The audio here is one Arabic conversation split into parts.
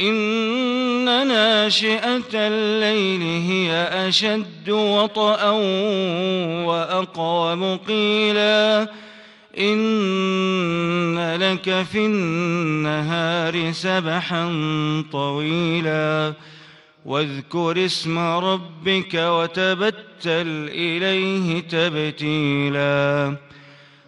إن ناشئة الليل هي أشد وطئا وأقوم قيلا إن لك في النهار سبحا طويلا واذكر اسم ربك وتبتل إليه تبتيلا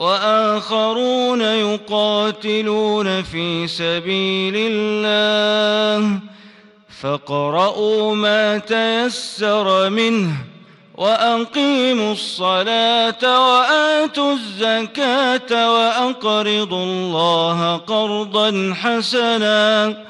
وآخرون يقاتلون في سبيل الله فاقرؤوا ما تيسر منه وأقيموا الصلاة وآتوا الزكاة وأقرضوا الله قرضا حسنا